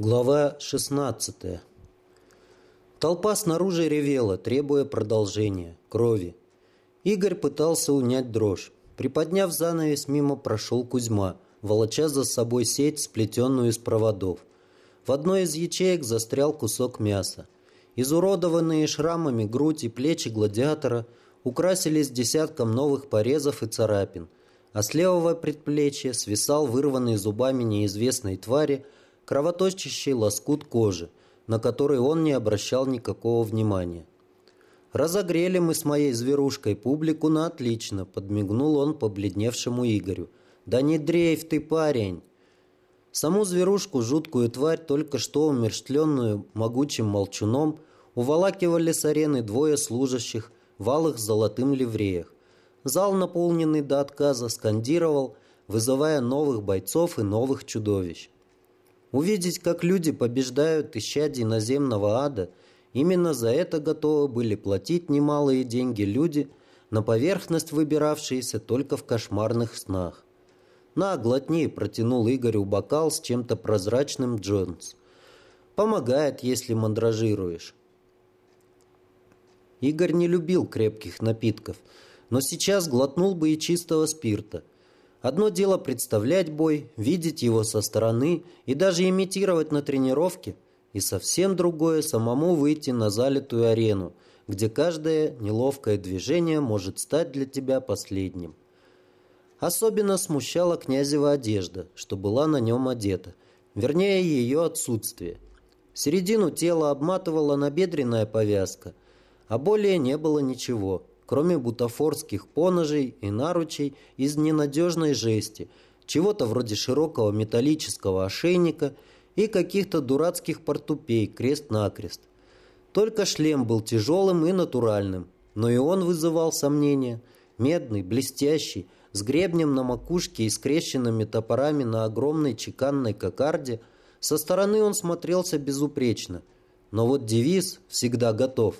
Глава 16 Толпа снаружи ревела, требуя продолжения, крови. Игорь пытался унять дрожь. Приподняв занавес, мимо прошел Кузьма, волоча за собой сеть, сплетенную из проводов. В одной из ячеек застрял кусок мяса. Изуродованные шрамами грудь и плечи гладиатора украсились десятком новых порезов и царапин, а с левого предплечья свисал вырванный зубами неизвестной твари – кровоточащий лоскут кожи, на который он не обращал никакого внимания. «Разогрели мы с моей зверушкой публику на отлично», — подмигнул он побледневшему Игорю. «Да не дрейф ты, парень!» Саму зверушку, жуткую тварь, только что умерщвленную могучим молчуном, уволакивали с арены двое служащих в алых золотым ливреях. Зал, наполненный до отказа, скандировал, вызывая новых бойцов и новых чудовищ. Увидеть, как люди побеждают исчадий наземного ада, именно за это готовы были платить немалые деньги люди, на поверхность выбиравшиеся только в кошмарных снах. «На, глотни!» – протянул Игорю бокал с чем-то прозрачным Джонс. «Помогает, если мандражируешь». Игорь не любил крепких напитков, но сейчас глотнул бы и чистого спирта – Одно дело представлять бой, видеть его со стороны и даже имитировать на тренировке, и совсем другое самому выйти на залитую арену, где каждое неловкое движение может стать для тебя последним. Особенно смущала князева одежда, что была на нем одета, вернее ее отсутствие. Середину тела обматывала набедренная повязка, а более не было ничего – кроме бутафорских поножей и наручей из ненадежной жести, чего-то вроде широкого металлического ошейника и каких-то дурацких портупей крест-накрест. Только шлем был тяжелым и натуральным, но и он вызывал сомнения. Медный, блестящий, с гребнем на макушке и скрещенными топорами на огромной чеканной кокарде, со стороны он смотрелся безупречно. Но вот девиз «всегда готов»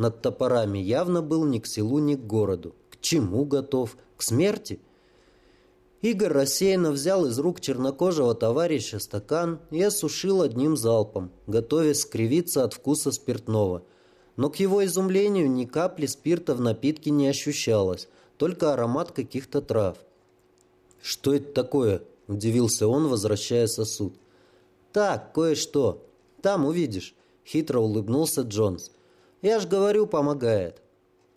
над топорами явно был ни к селу, ни к городу. К чему готов? К смерти? Игорь рассеянно взял из рук чернокожего товарища стакан и осушил одним залпом, готовясь скривиться от вкуса спиртного. Но к его изумлению ни капли спирта в напитке не ощущалось, только аромат каких-то трав. «Что это такое?» – удивился он, возвращая сосуд. «Так, кое-что. Там увидишь», – хитро улыбнулся Джонс. Я ж говорю, помогает.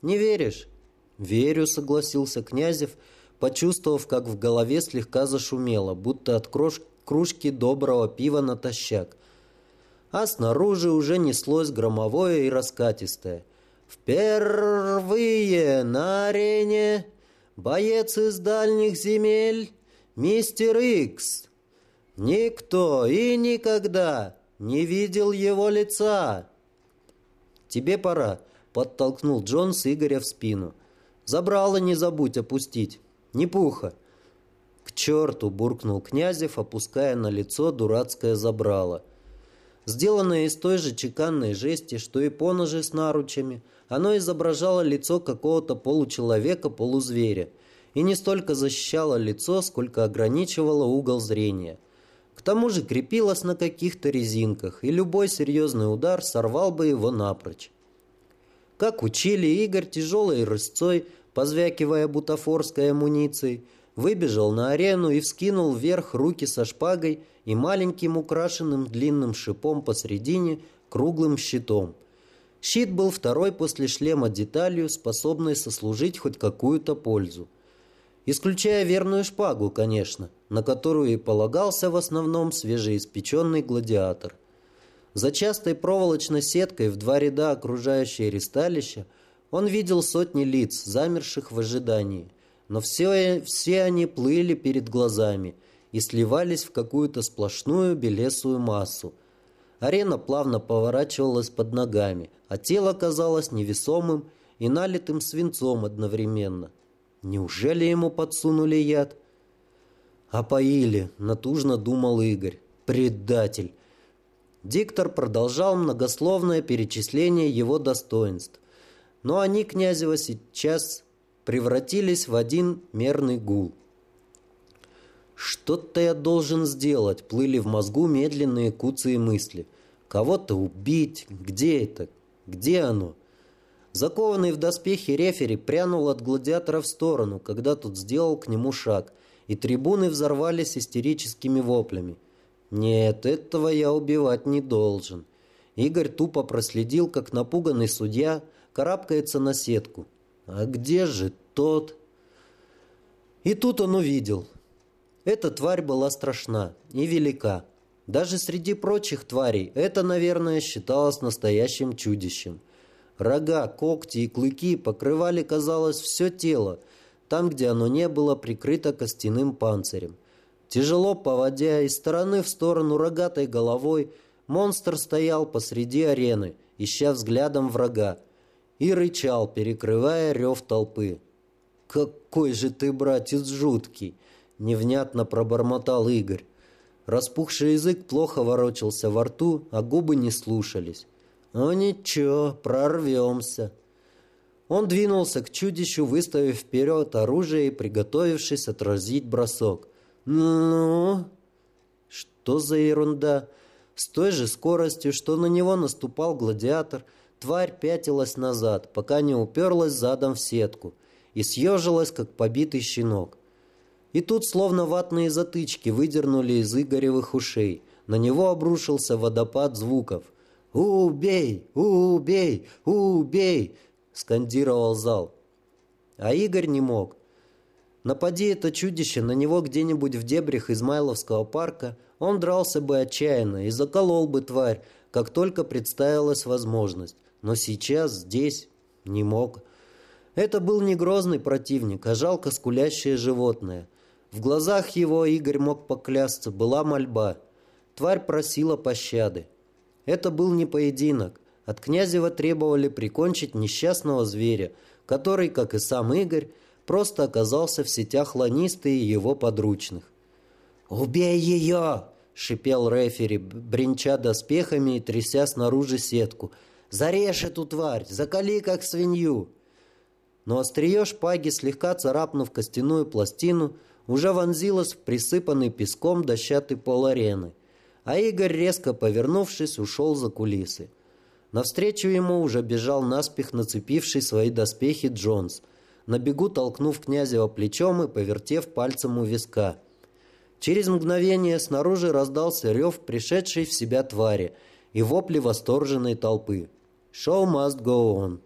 Не веришь? Верю, согласился Князев, почувствовав, как в голове слегка зашумело, будто от крош... кружки доброго пива натощак. А снаружи уже неслось громовое и раскатистое. «Впервые на арене боец из дальних земель, мистер Икс. Никто и никогда не видел его лица». «Тебе пора», — подтолкнул Джонс Игоря в спину. «Забрало не забудь опустить. Не пуха». «К черту!» — буркнул Князев, опуская на лицо дурацкое забрало. Сделанное из той же чеканной жести, что и поножи с наручами, оно изображало лицо какого-то получеловека-полузверя и не столько защищало лицо, сколько ограничивало угол зрения. Тому же крепилось на каких-то резинках, и любой серьезный удар сорвал бы его напрочь. Как учили, Игорь тяжелой рысцой, позвякивая бутафорской амуницией, выбежал на арену и вскинул вверх руки со шпагой и маленьким украшенным длинным шипом посредине круглым щитом. Щит был второй после шлема деталью, способной сослужить хоть какую-то пользу. Исключая верную шпагу, конечно, на которую и полагался в основном свежеиспеченный гладиатор. За частой проволочной сеткой в два ряда окружающее ресталище он видел сотни лиц, замерших в ожидании, но все, все они плыли перед глазами и сливались в какую-то сплошную белесую массу. Арена плавно поворачивалась под ногами, а тело казалось невесомым и налитым свинцом одновременно – Неужели ему подсунули яд? «Опоили», — натужно думал Игорь. «Предатель». Диктор продолжал многословное перечисление его достоинств. Но они, Князева, сейчас превратились в один мерный гул. Что-то я должен сделать, плыли в мозгу медленные куцые мысли. Кого-то убить? Где это? Где оно? Закованный в доспехи рефери прянул от гладиатора в сторону, когда тот сделал к нему шаг, и трибуны взорвались истерическими воплями. Нет, этого я убивать не должен. Игорь тупо проследил, как напуганный судья карабкается на сетку. А где же тот? И тут он увидел. Эта тварь была страшна и велика. Даже среди прочих тварей это, наверное, считалось настоящим чудищем – Рога, когти и клыки покрывали, казалось, все тело, там, где оно не было прикрыто костяным панцирем. Тяжело поводя из стороны в сторону рогатой головой, монстр стоял посреди арены, ища взглядом врага, и рычал, перекрывая рев толпы. «Какой же ты, братец, жуткий!» — невнятно пробормотал Игорь. Распухший язык плохо ворочался во рту, а губы не слушались. «Ну ничего, прорвемся». Он двинулся к чудищу, выставив вперед оружие и приготовившись отразить бросок. «Ну?» Что за ерунда? С той же скоростью, что на него наступал гладиатор, тварь пятилась назад, пока не уперлась задом в сетку и съежилась, как побитый щенок. И тут словно ватные затычки выдернули из Игоревых ушей. На него обрушился водопад звуков. «Убей! Убей! Убей!» — скандировал зал. А Игорь не мог. Напади это чудище на него где-нибудь в дебрях Измайловского парка, он дрался бы отчаянно и заколол бы тварь, как только представилась возможность. Но сейчас здесь не мог. Это был не грозный противник, а жалко скулящее животное. В глазах его Игорь мог поклясться, была мольба. Тварь просила пощады. Это был не поединок. От Князева требовали прикончить несчастного зверя, который, как и сам Игорь, просто оказался в сетях ланиста и его подручных. «Убей ее!» — шипел рефери, бренча доспехами и тряся снаружи сетку. «Зарежь эту тварь! Закали, как свинью!» Но острие шпаги, слегка царапнув костяную пластину, уже вонзилось в присыпанный песком дощатый пол арены — а Игорь, резко повернувшись, ушел за кулисы. Навстречу ему уже бежал наспех нацепивший свои доспехи Джонс, на бегу толкнув Князева плечом и повертев пальцем у виска. Через мгновение снаружи раздался рев пришедшей в себя твари и вопли восторженной толпы. «Show must go on».